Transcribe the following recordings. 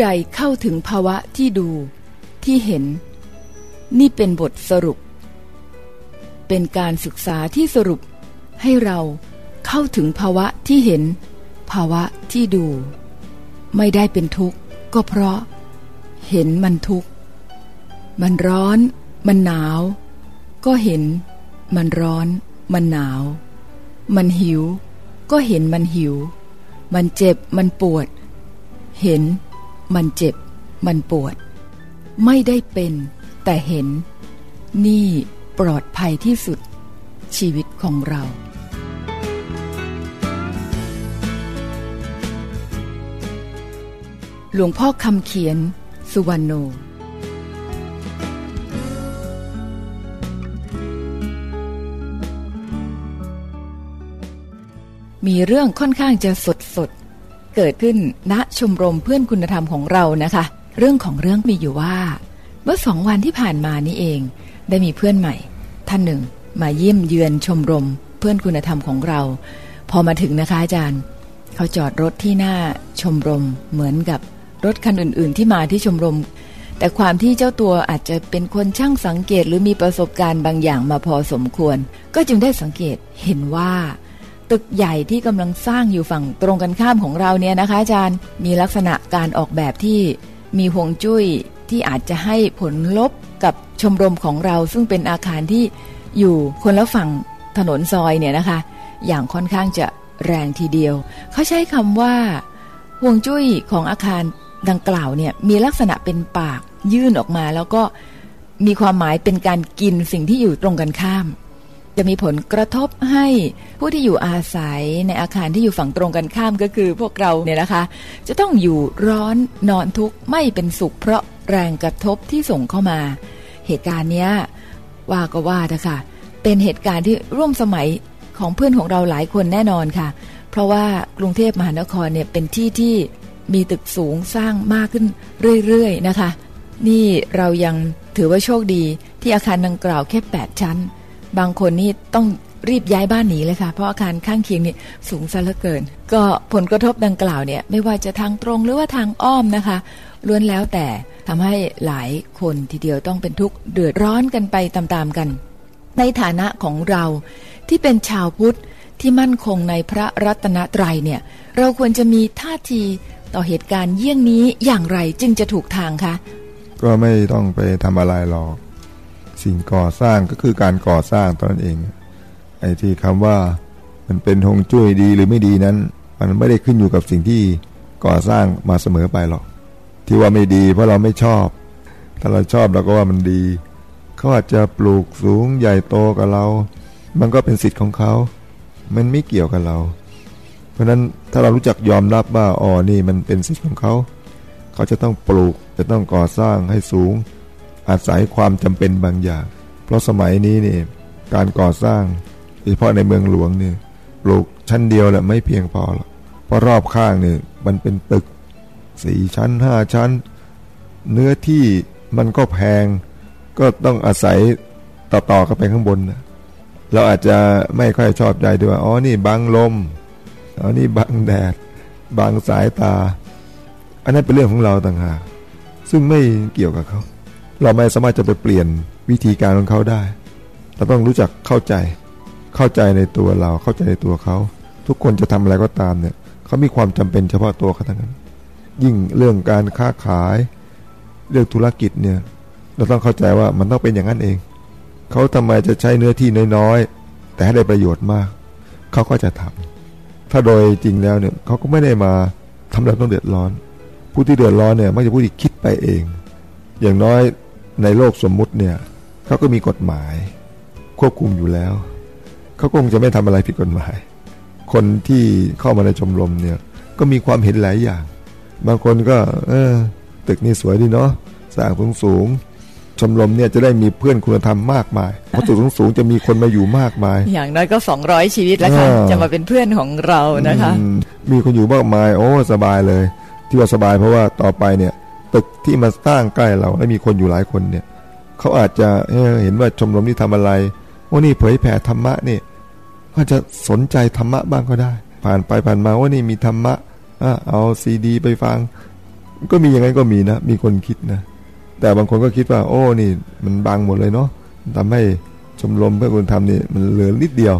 ้ใดเข้าถึงภาวะที่ดู ที่เห็น นี่เป็นบทสรุป เป็นการศึกษาที่สรุป ให้เราเข้าถึงภาวะที่เห็น ภาวะที่ดู ไม่ได้เป็นทุกข์ ก็เพราะ เห็นมันทุกข์ มันร้อน มันหนาว ก็เห็น มันร้อน มันหนาว มันหิว ก็เห็นมันหิว มันเจ็บมันปวด เห็น มันเจ็บ มันปวด ไม่ได้เป็น แต่เห็น นี่ปลอดภัยที่สุด ชีวิตของเราหลวงพ่อคำเขียน สุวรรณโน มีเรื่องค่อนข้างจะสดสด เกิดขึ้นณชมรมเพื่อนคุณธรรมของเรานะคะ เรื่องของเรื่องมีอยู่ว่า เมื่อสองวันที่ผ่านมานี้เอง ได้มีเพื่อนใหม่ ท่านหนึ่ง มาเยี่ยมเยือนชมรมเพื่อนคุณธรรมของเรา พอมาถึงนะคะอาจารย์ เขาจอดรถที่หน้าชมรมเหมือนกับรถคันอื่น ๆ ที่มาที่ชมรม แต่ความที่เจ้าตัวอาจจะเป็นคนช่างสังเกตหรือมีประสบการณ์บางอย่างมาพอสมควร ก็จึงได้สังเกตเห็นว่า ตึกใหญ่ที่กำลังสร้างอยู่ฝั่งตรงกันข้ามของเราเนี่ยนะคะ อาจารย์มีลักษณะการออกแบบที่มีห่วงจุ้ยที่อาจจะให้ผลลบกับชมรมของเรา ซึ่งเป็นอาคารที่อยู่คนละฝั่งถนนซอยเนี่ยนะคะ อย่างค่อนข้างจะแรงทีเดียว เขาใช้คำว่าห่วงจุ้ยของอาคารดังกล่าวเนี่ยมีลักษณะเป็นปากยื่นออกมา แล้วก็มีความหมายเป็นการกินสิ่งที่อยู่ตรงกันข้าม จะมีผลกระทบให้ผู้ที่อยู่อาศัยในอาคารที่อยู่ฝั่งตรงกันข้ามก็คือพวกเราเนี่ยนะคะ จะต้องอยู่ร้อนนอนทุกข์ไม่เป็นสุข เพราะแรงกระทบที่ส่งเข้ามา เหตุการณ์เนี้ยว่าก็ว่าเถอะค่ะ เป็นเหตุการณ์ที่ร่วมสมัยของเพื่อนของเราหลายคนแน่นอนค่ะ เพราะว่ากรุงเทพมหานครเนี่ยเป็นที่ที่มีตึกสูงสร้างมากขึ้นเรื่อยๆนะคะ นี่เรายังถือว่าโชคดีที่อาคารดังกล่าวแค่ 8 ชั้น บางคนนี่ต้องรีบย้ายบ้านหนีเลยค่ะ เพราะอาคารข้างเคียงนี่สูงซะเหลือเกิน ก็ผลกระทบดังกล่าวเนี่ยไม่ว่าจะทางตรงหรือว่าทางอ้อมนะคะล้วนแล้วแต่ทำให้หลายคนทีเดียวต้องเป็นทุกข์เดือดร้อนกันไปตามๆกัน ในฐานะของเราที่เป็นชาวพุทธที่มั่นคงในพระรัตนตรัยเนี่ยเราควรจะมีท่าทีต่อเหตุการณ์เยี่ยงนี้อย่างไรจึงจะถูกทางคะ ก็ไม่ต้องไปทำอะไรหรอก สิ่งก่อสร้างก็คือการก่อสร้างตอนนั้นเองไอ้ที่คำว่ามันเป็นหงจุ้ยดีหรือไม่ดีนั้น มันไม่ได้ขึ้นอยู่กับสิ่งที่ก่อสร้างมาเสมอไปหรอก ที่ว่าไม่ดีเพราะเราไม่ชอบ ถ้าเราชอบเราก็ว่ามันดีเขาอาจจะปลูกสูงใหญ่โตกับเรา มันก็เป็นสิทธิ์ของเขา มันไม่เกี่ยวกับเรา เพราะฉะนั้นถ้าเรารู้จักยอมรับว่าอ๋อนี่มันเป็นสิทธิ์ของเขา เขาจะต้องปลูกจะต้องก่อสร้างให้สูง อาศัยความจำเป็นบางอย่าง เพราะสมัยนี้นี่การก่อสร้างโดยเฉพาะในเมืองหลวงเนี่ยปลูกชั้นเดียวแหละไม่เพียงพอหรอกเพราะรอบข้างเนี่ยมันเป็นตึกสี่ชั้นห้าชั้น เนื้อที่มันก็แพง ก็ต้องอาศัยต่อๆกันไปข้างบนนะเราอาจจะไม่ค่อยชอบใจด้วยว่าอ๋อนี่บังลมอ๋อนี่บังแดดบังสายตา อันนั้นเป็นเรื่องของเราต่างหากซึ่งไม่เกี่ยวกับเขา เราไม่สามารถจะไปเปลี่ยนวิธีการของเขาได้ เราต้องรู้จักเข้าใจ เข้าใจในตัวเราเข้าใจในตัวเขา ทุกคนจะทำอะไรก็ตามเนี่ยเขามีความจำเป็นเฉพาะตัวเขาทั้งนั้น ยิ่งเรื่องการค้าขาย เรื่องธุรกิจเนี่ย เราต้องเข้าใจว่ามันต้องเป็นอย่างนั้นเอง เขาทำไมจะใช้เนื้อที่น้อยๆ แต่ให้ได้ประโยชน์มาก เขาก็จะทำถ้าโดยจริงแล้วเนี่ยเขาก็ไม่ได้มาทำเราต้องเดือดร้อน ผู้ที่เดือดร้อนเนี่ยไม่ใช่ผู้ที่คิดไปเอง อย่างน้อย ในโลกสมมุติเนี่ยเขาก็มีกฎหมาย ควบคุมอยู่แล้วเขาคงจะไม่ทำอะไรผิดกฎหมาย คนที่เข้ามาในชมรมเนี่ยก็มีความเห็นหลายอย่าง บางคนก็ เออ ตึกนี่สวยดีเนาะสร้างสูงสูงๆชมรมเนี่ยจะได้มีเพื่อนคุณธรรมมากมายเพราะตึกสูงสูงๆจะมีคนมาอยู่มากมาย อย่างน้อยก็ 200 ชีวิตแล้วค่ะอ่าจะมาเป็นเพื่อนของเรานะคะอืมมีคนอยู่มากมาย โอ้สบายเลย ที่ว่าสบายเพราะว่าต่อไปเนี่ย ตึกที่มาสร้างใกล้เราและมีคนอยู่หลายคนเนี่ยเขาอาจจะเอ้อเห็นว่าชมรมนี้ทำอะไรว่านี่เผยแผ่ธรรมะนี่อาจจะสนใจธรรมะบ้างก็ได้ ผ่านไปผ่านมาว่านี่มีธรรมะอะเอาซีดี ไปฟัง ก็มีอย่างนั้นก็มีนะ มีคนคิดนะ แต่บางคนก็คิดว่า โอ้นี่มันบางหมดเลยเนาะทำให้ชมรมเพื่อคุณธรรมนี่มันเหลือนิดเดียว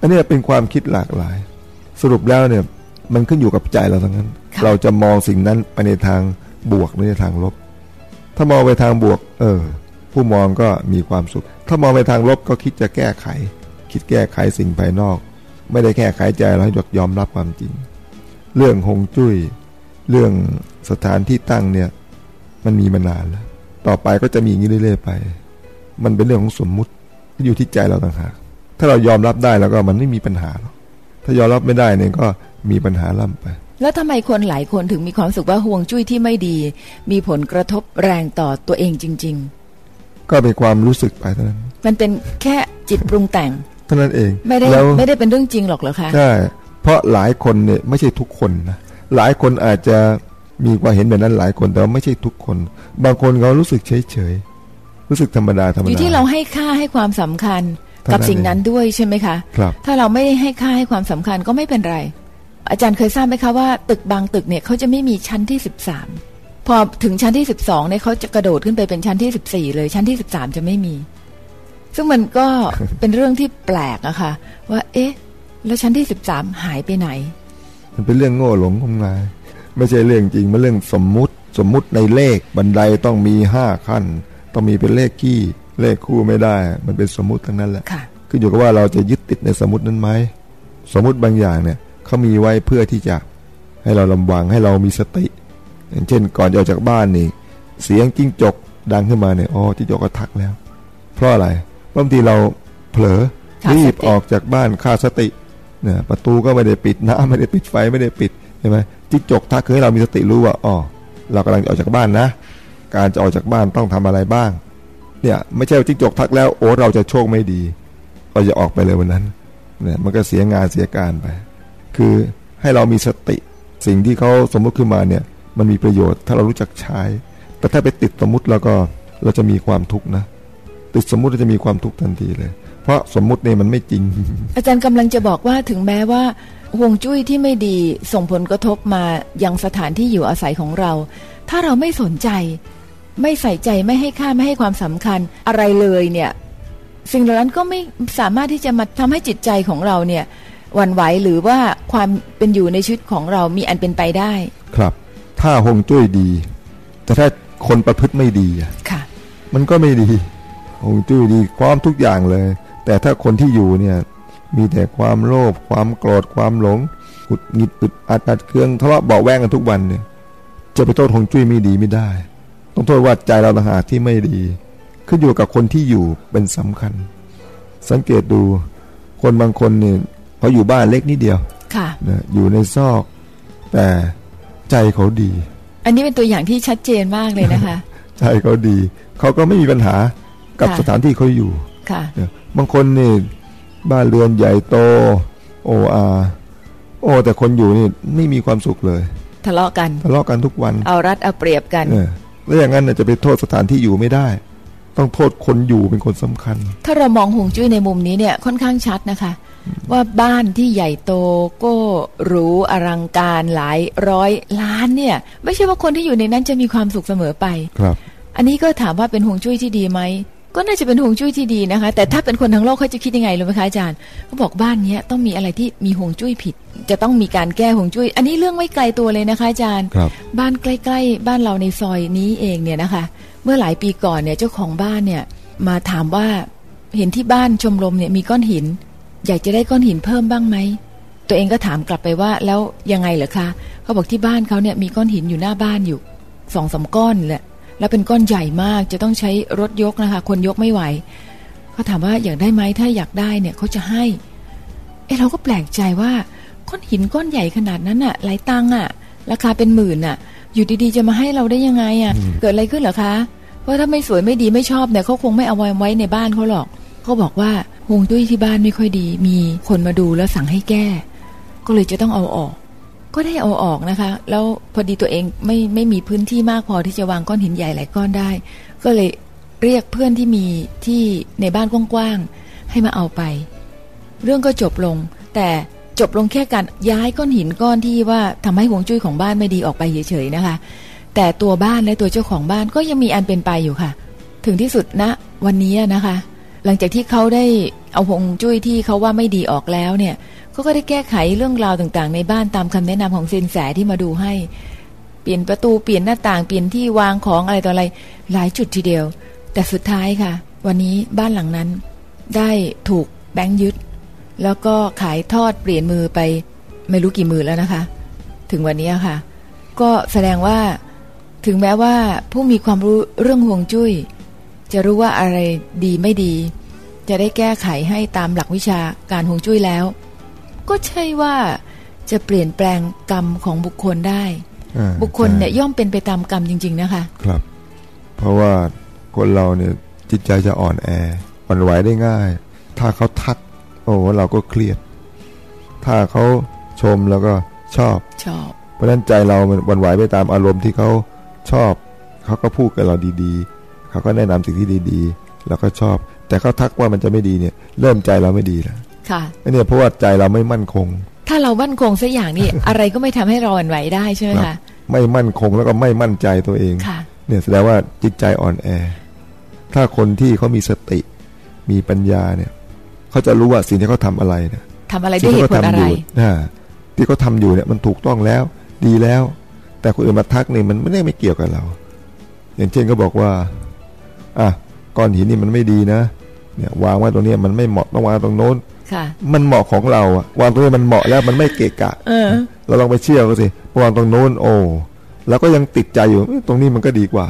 อันนี้เป็นความคิดหลากหลาย สรุปแล้วเนี่ยมันขึ้นอยู่กับใจเราทั้งนั้น เราจะมองสิ่งนั้นไปในทาง บวกหรือในทางลบ ถ้ามองไปทางบวก เออ ผู้มองก็มีความสุข ถ้ามองไปทางลบก็คิดจะแก้ไข คิดแก้ไขสิ่งภายนอก ไม่ได้แก้ไขใจเราให้ยอมรับความจริง เรื่องหงจุย้ย เรื่องสถานที่ตั้งเนี่ย มันมีมานานแล้ว ต่อไปก็จะมีอย่างนี้เรื่อยๆไป มันเป็นเรื่องของสมมุติอยู่ที่ใจเราต่างหากถ้าเรายอมรับได้แล้วก็มันไม่มีปัญหาหรอกถ้ายอมรับไม่ได้เนี่ยก็มีปัญหาล่ำไป แล้วทำไมคนหลายคนถึงมีความสุขว่าห่วงจุ้ยที่ไม่ดี มีผลกระทบแรงต่อตัวเองจริง ๆ ก็เป็นความรู้สึกไปเท่านั้น มันเป็นแค่จิตปรุงแต่งเท่านั้นเองไม่ได้ไม่ได้เป็นเรื่องจริงหรอกเหรอคะใช่เพราะหลายคนเนี่ยไม่ใช่ทุกคนนะหลายคนอาจจะมีความเห็นแบบนั้นหลายคนแต่ว่าไม่ใช่ทุกคน บางคนเขารู้สึกเฉยเฉยรู้สึกธรรมดาธรรมดาอยู่ที่เราให้ค่าให้ความสำคัญกับสิ่งนั้นด้วยใช่ไหมคะครับถ้าเราไม่ได้ให้ค่าให้ความสำคัญก็ไม่เป็นไร อาจารย์เคยทราบไหมคะว่าตึกบางตึกเนี่ยเขาจะไม่มีชั้นที่สิบสามพอถึงชั้นที่สิบสองเนี่ยเขาจะกระโดดขึ้นไปเป็นชั้นที่สิบสี่เลยชั้นที่สิบสามจะไม่มี ซึ่งมันก็เป็นเรื่องที่แปลกอะค่ะ ว่า เอ๊ะ แล้วชั้นที่สิบสามหายไปไหน มันเป็นเรื่องโง่หลงงมงายไม่ใช่เรื่องจริงมันเรื่องสมมุติสมมุติในเลขบันไดต้องมีห้าขั้น ต้องมีเป็นเลขขี้เลขคู่ไม่ได้ มันเป็นสมมุติทั้งนั้นแหละค่ะขึ้นอยู่กับว่าเราจะยึดติดในสมมตินั้นไหมสมมติบางอย่างเนี่ย เขามีไว้เพื่อที่จะให้เราลำวังให้เรามีสติ อย่างเช่นก่อนจะออกจากบ้านนี่ เสียงจิ้งจกดังขึ้นมาเนี่ยอ๋อจิ้งจกก็ทักแล้ว เพราะอะไรบางทีเราเผลอขาดสติรีบออกจากบ้านขาดสติเนี่ยประตูก็ไม่ได้ปิดน้ำไม่ได้ปิดไฟไม่ได้ปิดใช่ไหมจิ้งจกทักคือให้เรามีสติรู้ว่าอ๋อเรากำลังจะออกจากบ้านนะ การจะออกจากบ้านต้องทำอะไรบ้าง เนี่ยไม่ใช่ว่าจิ้งจกทักแล้วโอ้เราจะโชคไม่ดีเราจะออกไปเลยวันนั้นเนี่ยมันก็เสียงานเสียการไป คือให้เรามีสติสิ่งที่เขาสมมติขึ้นมาเนี่ย มันมีประโยชน์ถ้าเรารู้จักใช้ แต่ถ้าไปติดสมมติแล้วก็เราจะมีความทุกข์นะ ติดสมมติเราจะมีความทุกข์ทันทีเลย เพราะสมมุติเนี่ยมันไม่จริง อาจารย์กำลังจะบอกว่าถึงแม้ว่าห่วงจุ้ยที่ไม่ดีส่งผลกระทบมายังสถานที่อยู่อาศัยของเรา ถ้าเราไม่สนใจ ไม่ใส่ใจไม่ให้ค่าไม่ให้ความสำคัญอะไรเลยเนี่ย สิ่งเหล่านั้นก็ไม่สามารถที่จะมาทำให้จิตใจของเราเนี่ย วั่นไหวหรือว่าความเป็นอยู่ในชีวิตของเรามีอันเป็นไปได้ ครับ ถ้าหงจุ้ยดี แต่ถ้าคนประพฤติไม่ดีอะค่ะ มันก็ไม่ดีหงจุ้ยดีความทุกอย่างเลย แต่ถ้าคนที่อยู่เนี่ยมีแต่ความโลภความโกรธความหลงหุดหงิดอึดอัดอัดเครื่องทะเลาะเบาะแวงกันทุกวันเนี่ย จะไปโทษหงจุ้ยไม่ดีไม่ได้ ต้องโทษว่าใจเราต่างหากที่ไม่ดี ขึ้นอยู่กับคนที่อยู่เป็นสำคัญ สังเกตดูคนบางคนเนี่ย เขาอยู่บ้านเล็กนิดเดียวค่ะนะอยู่ในซอก แต่ใจเขาดี อันนี้เป็นตัวอย่างที่ชัดเจนมากเลยนะคะ ใจเขาดี เขาก็ไม่มีปัญหากับค่ะสถานที่เขาอยู่ค่ะเนี่ยบางคนนี่บ้านเรือนใหญ่โตโออาโอ้แต่คนอยู่นี่ไม่มีความสุขเลย ทะเลาะกันทะเลาะกันทุกวัน เอารัดเอาเปรียบกันเนี่ยแล้วอย่างนั้นน่ะจะไปโทษสถานที่อยู่ไม่ได้ ต้องโทษคนอยู่เป็นคนสำคัญ ถ้าเรามองหงจุ้ยในมุมนี้เนี่ยค่อนข้างชัดนะคะ ว่าบ้านที่ใหญ่โตก็หรูอลังการหลายร้อยล้านเนี่ย ไม่ใช่ว่าคนที่อยู่ในนั้นจะมีความสุขเสมอไปครับ อันนี้ก็ถามว่าเป็นหงจุ้ยที่ดีไหมก็น่าจะเป็นหงจุ้ยที่ดีนะคะ แต่ถ้าเป็นคนทั้งโลกเขาจะคิดยังไงรู้ไหมคะอาจารย์เขาบอกบ้านเนี้ยต้องมีอะไรที่มีหงจุ้ยผิด จะต้องมีการแก้หงจุ้ย อันนี้เรื่องไม่ไกลตัวเลยนะคะอาจารย์ครับบ้านใกล้ ๆ บ้านเราในซอยนี้เองเนี่ยนะคะ เมื่อหลายปีก่อนเนี่ยเจ้าของบ้านเนี่ยมาถามว่าเห็นที่บ้านชมรมเนี่ยมีก้อนหิน อยากจะได้ก้อนหินเพิ่มบ้างไหมตัวเองก็ถามกลับไปว่าแล้วยังไงเหรอคะเขาบอกที่บ้านเขาเนี่ยมีก้อนหินอยู่หน้าบ้านอยู่สองสามก้อนแหละแล้วเป็นก้อนใหญ่มากจะต้องใช้รถยกนะคะ คนยกไม่ไหวเขาถามว่าอยากได้ไหมถ้าอยากได้เนี่ยเขาจะให้ เอะเราก็แปลกใจว่าก้อนหินก้อนใหญ่ขนาดนั้นอะหลายตังค์อะราคาเป็นหมื่นอะอยู่ดีๆ จะมาให้เราได้ยังไงอะเกิดอะไรขึ้นเหรอคะ เพราถ้าไม่สวยไม่ดีไม่ชอบเนี่ยเขาคงไม่เอาไว้ในบ้านเขาหรอกเขาบอกว่าฮวงจุ้ยที่บ้านไม่ค่อยดี มีคนมาดูแล้วสั่งให้แก้ ก็เลยจะต้องเอาออก ก็ได้เอาออกนะคะ แล้วพอดีตัวเองไม่ไม่มีพื้นที่มากพอที่จะวางก้อนหินใหญ่หลายก้อนได้ ก็เลยเรียกเพื่อนที่มีที่ในบ้านกว้างๆให้มาเอาไป เรื่องก็จบลง แต่จบลงแค่การย้ายก้อนหินก้อนที่ว่าทำให้หวงจุ้ยของบ้านไม่ดีออกไปเฉยๆนะคะ แต่ตัวบ้านและตัวเจ้าของบ้านก็ยังมีอันเป็นไปอยู่ค่ะ ถึงที่สุดณวันนี้นะคะ หลังจากที่เขาได้เอาหงจุ้ยที่เขาว่าไม่ดีออกแล้วเนี่ยเขาก็ได้แก้ไขเรื่องราวต่างๆ ในบ้านตามคำแนะนำของสินแสที่มาดูให้ เปลี่ยนประตูเปลี่ยนหน้าต่างเปลี่ยนที่วางของอะไรต่ออะไรหลายจุดทีเดียว แต่สุดท้ายค่ะ วันนี้บ้านหลังนั้น ได้ถูกแบงค์ยึด แล้วก็ขายทอดเปลี่ยนมือไป ไม่รู้กี่มือแล้วนะคะ ถึงวันนี้ค่ะ ก็แสดงว่า ถึงแม้ว่าผู้มีความรู้เรื่องห่วงจุ้ย จะรู้ว่าอะไรดีไม่ดี จะได้แก้ไขให้ตามหลักวิชาการห่วงจุ้ยแล้ว ก็ใช่ว่าจะเปลี่ยนแปลงกรรมของบุคคลได้อ่าบุคคลเนี่ยใช่ย่อมเป็นไปตามกรรมจริง ๆ นะคะ ครับ เพราะว่าคนเราเนี่ยจิตใจจะอ่อนแออ่อนไหวได้ง่าย ถ้าเขาทัก โอ้เราก็เครียด ถ้าเขาชมแล้วก็ชอบชอบ เพราะฉะนั้นใจเรามันหวันไหวไปตามอารมณ์ที่เขา ชอบ เขาก็พูดกับเราดีๆ เขาก็แนะนำสิ่งที่ดีๆแล้วก็ชอบ แต่เขาทักว่ามันจะไม่ดีเนี่ย เริ่มใจเราไม่ดีแล้วค่ะอันเนี่ยเพราะว่าใจเราไม่มั่นคง ถ้าเรามั่นคงสักอย่างนี่อะไรก็ไม่ทำให้เราหวั่นไหวได้ใช่ไหมครัคะบไม่มั่นคงแล้วก็ไม่มั่นใจตัวเองค่ะเนี่ยแสดงว่าจิตใจอ่อนแอ ถ้าคนที่เขามีสติมีปัญญาเนี่ยเขาจะรู้ว่าสิ่งที่เขาทำอะไรเนี่ยทำอะไรสิ่ด้วยงเหที่ตุผลเขาอะทำอไรยู่อ่าที่เขาทำอยู่เนี่ยมันถูกต้องแล้ว ดีแล้ว แต่คนอื่นมาทักนี่มันไม่ได้ไม่เกี่ยวกับเรา อย่างเช่นก็บอกว่าอะก้อนหินนี่มันไม่ดีนะเนี่ยวางไว้ตรงเนี้ยมันไม่เหมาะต้องวางตรงโน้นค่ะมันเหมาะของเราอะวางตรงนี้มันเหมาะแล้วมันไม่เกะกะเออเราลองไปเชื่อเขาสิวางตรงโน้นโอ้แล้วก็ยังติดใจอยู่เอ้ยตรงนี้มันก็ดีกว่า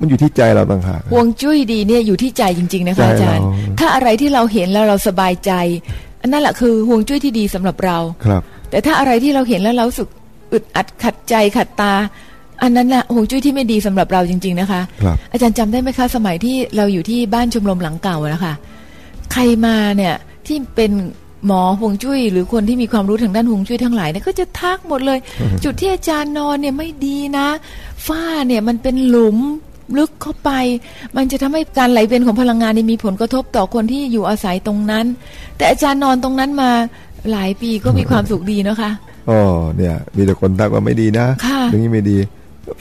มันอยู่ที่ใจเราต่างหากห่วงจุ้ยดีเนี่ยอยู่ที่ใจจริง ๆ นะคะใจอาจารย์เราถ้าอะไรที่เราเห็นแล้วเราสบายใจ อันนั่นแหละคือห่วงจุ้ยที่ดีสำหรับเราครับ แต่ถ้าอะไรที่เราเห็นแล้วเรารู้สึก อึดอัดขัดใจขัดตา อันนั้นน่ะห่วงจุ้ยที่ไม่ดีสำหรับเราจริง ๆ นะคะครับอาจารย์จำได้ไหมคะ สมัยที่เราอยู่ที่บ้านชมรมหลังเก่าอะนะคะ ใครมาเนี่ยที่เป็นหมอห่วงจุ้ย หรือคนที่มีความรู้ทางด้านห่วงจุ้ยทั้งหลายเนี่ยก็จะทักหมดเลย จุดที่อาจารย์นอนเนี่ยไม่ดีนะฝ้าเนี่ยมันเป็นหลุมลึกเข้าไป มันจะทำให้การไหลเวียนของพลังงานนี่มีผลกระทบต่อคนที่อยู่อาศัยตรงนั้น แต่อาจารย์นอนตรงนั้นมาหลายปีก็มีความสุขดีนะคะ อ๋อเนี่ย มีแต่คนทักว่าไม่ดีนะค่ะอย่างนี้ไม่ดี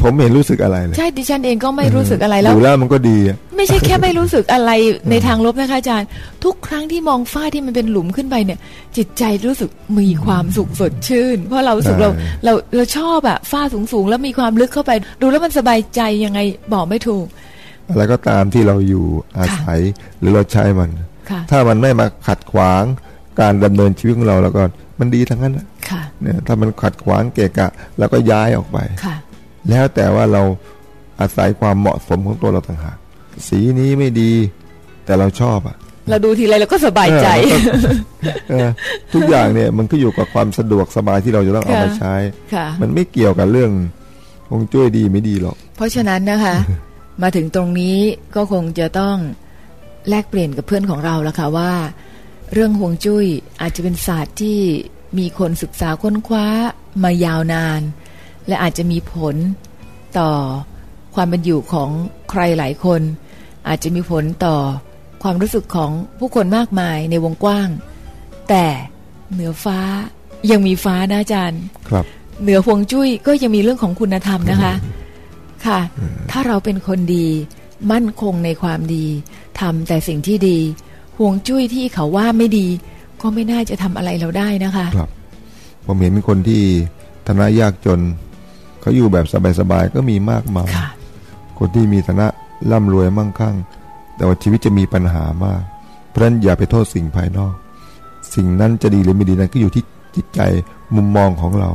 ผมไม่เห็นรู้สึกอะไรเลยใช่ดิฉันเองก็ไม่รู้สึกอะไรแล้วดูแล้วมันก็ดีอะไม่ใช่แค่ไม่รู้สึกอะไรในทางลบนะคะอาจารย์ ทุกครั้งที่มองฝ้าที่มันเป็นหลุมขึ้นไปเนี่ย จิตใจรู้สึกมีความสุขสดชื่น เพราะเรารู้สึกเราเราเราชอบอะฝ้าสูงๆแล้วมีความลึกเข้าไป ดูแล้วมันสบายใจยังไงบอกไม่ถูกอะไรก็ตามที่เราอยู่อาศัยหรือเราใช้มันค่ะถ้ามันไม่มาขัดขวางการดำเนินชีวิตของเราแล้วก็มันดีทั้งนั้นนะค่ะ เนี่ยถ้ามันขัดขวางเกะกะเราก็ย้ายออกไปค่ะแล้วแต่ว่าเราอาศัยความเหมาะสมของตัวเราต่างหากสีนี้ไม่ดีแต่เราชอบอะ เราดูทีไรเราก็สบายใจเออมันก็เออทุกอย่างเนี่ยมันก็อยู่กับความสะดวกสบายที่เราจะต้องเอามาค่ะใช้ค่ะมันไม่เกี่ยวกับเรื่องคงจุ้ยดีไม่ดีหรอก เพราะฉะนั้นนะคะ มาถึงตรงนี้ก็คงจะต้องแลกเปลี่ยนกับเพื่อนของเราแล้วค่ะว่า เรื่องฮวงจุ้ยอาจจะเป็นศาสตร์ที่ มีคนศึกษาค้นคว้ามายาวนาน และอาจจะมีผลต่อความเป็นอยู่ของใครหลายคน อาจจะมีผลต่อความรู้สึกของผู้คนมากมายในวงกว้าง แต่เหนือฟ้ายังมีฟ้านะอาจารย์ ครับ เหนือฮวงจุ้ยก็ยังมีเรื่องของคุณธรรมนะคะ ค่ะ ถ้าเราเป็นคนดีมั่นคงในความดีทำแต่สิ่งที่ดีฮวงจุ้ยที่เขาว่าไม่ดี ก็ไม่น่าจะทำอะไรเราได้นะคะครับผมเห็นคนที่ฐานะยากจนเขาอยู่แบบสบายๆก็มีมากมายค่ะคนที่มีฐานะร่ำรวยมั่งคั่ง แต่ว่าชีวิตจะมีปัญหามาก เพราะฉะนั้นอย่าไปโทษสิ่งภายนอก สิ่งนั้นจะดีหรือไม่ดีนั้นก็อยู่ที่จิตใจมุมมองของเรา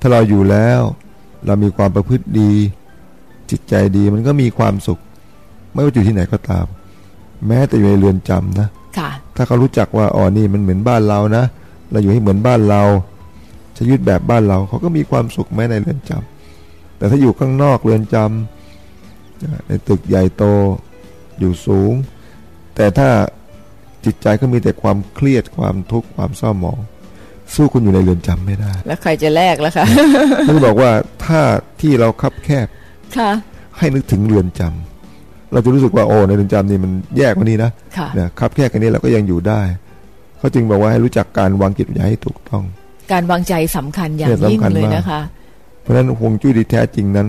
ถ้าเราอยู่แล้ว เรามีความประพฤติดี จิตใจดีมันก็มีความสุข ไม่ว่าอยู่ที่ไหนก็ตาม แม้แต่อยู่ในเรือนจำนะค่ะ ถ้าเขารู้จักว่าอ๋อนี่มันเหมือนบ้านเรานะ เราอยู่ให้เหมือนบ้านเราจะยึดแบบบ้านเราเขาก็มีความสุขแม้ในเรือนจำแต่ถ้าอยู่ข้างนอกเรือนจำในตึกใหญ่โตอยู่สูง แต่ถ้าจิตใจก็มีแต่ความเครียดความทุกข์ความเศร้าหมอง สู้คุณอยู่ในเรือนจำไม่ได้ แล้วใครจะแลกล่ะคะท่านบอกว่าถ้าที่เราคับแคบค่ะให้นึกถึงเรือนจำ เราจะรู้สึกว่าโอ้ในเรือนจำนี่มันแย่กว่านี้นะค่ะเนี่ยคับแคบกันนี้เราก็ยังอยู่ได้เขาจึงบอกว่าให้รู้จักการวางจิตวิญญาณให้ถูกต้อง การวางใจสำคัญอย่างเนี่ยยิ่งสำคัญเลยมากนะคะ เพราะฉะนั้นฮวงจุ้ยที่แท้จริงนั้น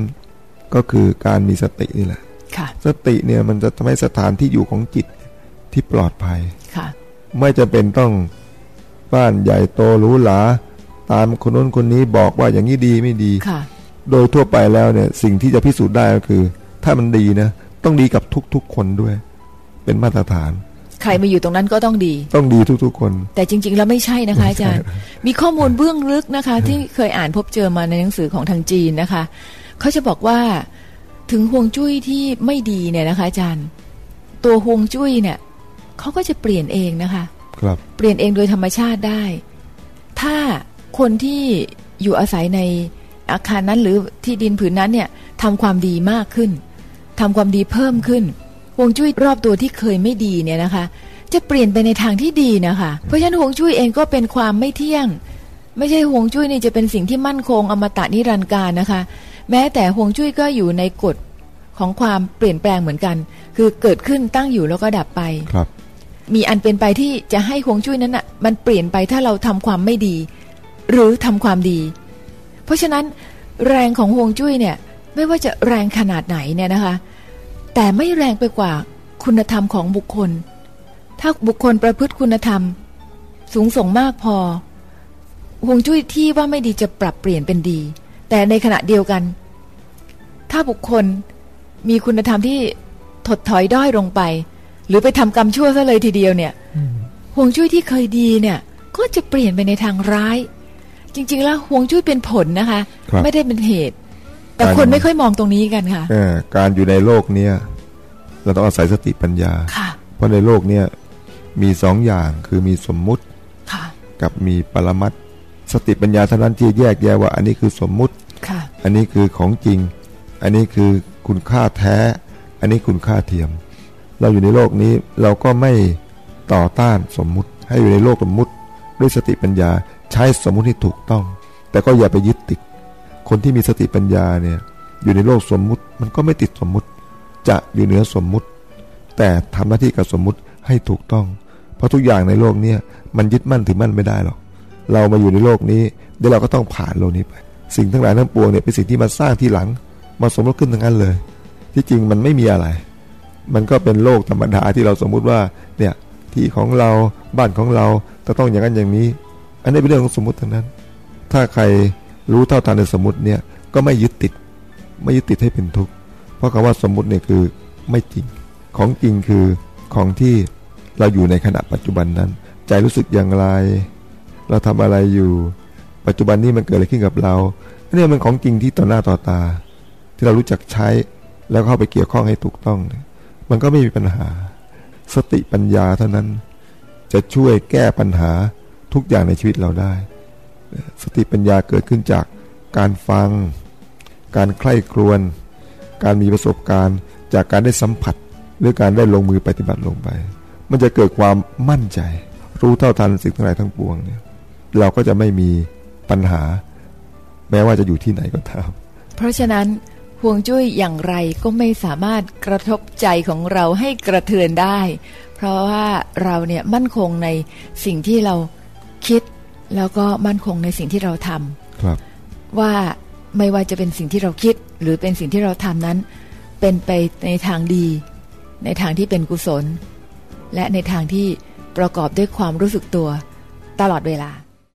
ก็คือการมีสตินี่แหละค่ะสติเนี่ยมันจะทำให้สถานที่อยู่ของจิตที่ปลอดภัยค่ะ ไม่จะเป็นต้องบ้านใหญ่โตหรูหราตามคนนู้นคนนี้บอกว่าอย่างนี้ดีไม่ดีค่ะ โดยทั่วไปแล้วเนี่ยสิ่งที่จะพิสูจน์ได้ก็คือ ถ้ามันดีนะ ต้องดีกับทุกๆคนด้วย เป็นมาตรฐาน ใครมาอยู่ตรงนั้นก็ต้องดี ต้องดีทุกๆคน แต่จริง ๆ แล้วไม่ใช่นะคะอาจารย์ มีข้อมูลเบื้องลึกนะคะ ที่เคยอ่านพบเจอมาในหนังสือของทางจีนนะคะ เขาจะบอกว่าถึงห่วงจุ้ยที่ไม่ดีเนี่ยนะคะ อาจารย์ ตัวห่วงจุ้ยเนี่ยเขาก็จะเปลี่ยนเองนะคะ ครับเปลี่ยนเองโดยธรรมชาติได้ ถ้าคนที่อยู่อาศัยในอาคารนั้นหรือที่ดินผืนนั้นเนี่ยทำความดีมากขึ้น ทำความดีเพิ่มขึ้นฮวงจุ้ยรอบตัวที่เคยไม่ดีเนี่ยนะคะ จะเปลี่ยนไปในทางที่ดีนะคะ เพราะฉะนั้นฮวงจุ้ยเองก็เป็นความไม่เที่ยง ไม่ใช่ฮวงจุ้ยนี่จะเป็นสิ่งที่มั่นคงอมตะนิรันดร์การนะคะ แม้แต่ฮวงจุ้ยก็อยู่ในกฎของความเปลี่ยนแปลงเหมือนกัน คือเกิดขึ้นตั้งอยู่แล้วก็ดับไปครับ มีอันเป็นไปที่จะให้ฮวงจุ้ยนั้นอะมันเปลี่ยนไปถ้าเราทำความไม่ดี หรือทำความดี เพราะฉะนั้นแรงของฮวงจุ้ยเนี่ย ไม่ว่าจะแรงขนาดไหนเนี่ยนะคะ แต่ไม่แรงไปกว่าคุณธรรมของบุคคล ถ้าบุคคลประพฤติคุณธรรม สูงส่งมากพอฮวงจุ้ยที่ว่าไม่ดีจะปรับเปลี่ยนเป็นดี แต่ในขณะเดียวกัน ถ้าบุคคลมีคุณธรรมที่ถดถอยด้อยลงไป หรือไปทำกรรมชั่วซะเลยทีเดียวเนี่ยห่วงจุ้ยที่เคยดีเนี่ย ก็จะเปลี่ยนไปในทางร้าย จริง ๆ แล้วห่วงจุ้ยเป็นผลนะคะครับไม่ได้เป็นเหตุ แต่การคนไม่ค่อยมองตรงนี้กันค่ะเอ่อการอยู่ในโลกเนี้ยเราต้องอาศัยสติปัญญาค่ะเพราะในโลกเนี้ยมีสองอย่างคือมีสมมุติค่ะกับมีปรมัตถ์สติปัญญาเท่านั้นที่แยกแยะว่า อันนี้คือสมมุติค่ะอันนี้คือของจริง อันนี้คือคุณค่าแท้ อันนี้คุณค่าเทียม เราอยู่ในโลกนี้เราก็ไม่ต่อต้านสมมุติ ให้อยู่ในโลกสมมุติ ด้วยสติปัญญาใช้สมมุติที่ถูกต้อง แต่ก็อย่าไปยึดติด คนที่มีสติปัญญาเนี่ยอยู่ในโลกสมมุติ มันก็ไม่ติดสมมุติ จะอยู่เหนือสมมุติ แต่ทำหน้าที่กับสมมุติให้ถูกต้อง เพราะทุกอย่างในโลกเนี้มันยึดมั่นถือมั่นไม่ได้หรอกเรามาอยู่ในโลกนี้เดี๋ยวเราก็ต้องผ่านโลกนี้ไป สิ่งทั้งหลายทั้งปวงเนี่ยเป็นสิ่งที่มาสร้างที่หลังมาสมรสขึ้นทั้งนั้นเลย ที่จริงมันไม่มีอะไร มันก็เป็นโลกธรรมดาที่เราสมมุติว่าเนี่ยที่ของเราบ้านของเราจะต้องอย่างนั้นอย่างนี้ อันนี้เป็นเรื่องของสมมุติทั้งนั้น ถ้าใคร รู้เท่าทันในสมมติเนี่ยก็ไม่ยึดติด ไม่ยึดติดให้เป็นทุกข์เพราะคำว่าสมมติเนี่ยคือไม่จริง ของจริงคือของที่เราอยู่ในขณะปัจจุบันนั้น ใจรู้สึกอย่างไร เราทำอะไรอยู่ ปัจจุบันนี้มันเกิดอะไรขึ้นกับเราอันนี้มันของจริงที่ต่อหน้าต่อตา ที่เรารู้จักใช้แล้วเข้าไปเกี่ยวข้องให้ถูกต้อง มันก็ไม่มีปัญหา สติปัญญาเท่านั้น จะช่วยแก้ปัญหาทุกอย่างในชีวิตเราได้ สติปัญญาเกิดขึ้นจากการฟัง การใคร่ครวญการมีประสบการณ์จากการได้สัมผัส หรือการได้ลงมือปฏิบัติลงไป มันจะเกิดความมั่นใจ รู้เท่าทันสิ่งทั้งหลายทั้งปวงเนี่ยเราก็จะไม่มีปัญหา แม้ว่าจะอยู่ที่ไหนก็ตามเพราะฉะนั้นห่วงจุ้ยอย่างไรก็ไม่สามารถกระทบใจของเราให้กระเทือนได้ เพราะว่าเราเนี่ยมั่นคงในสิ่งที่เราคิด แล้วก็มั่นคงในสิ่งที่เราทำครับ ว่าไม่ว่าจะเป็นสิ่งที่เราคิด หรือเป็นสิ่งที่เราทำนั้น เป็นไปในทางดี ในทางที่เป็นกุศล และในทางที่ประกอบด้วยความรู้สึกตัวตลอดเวลา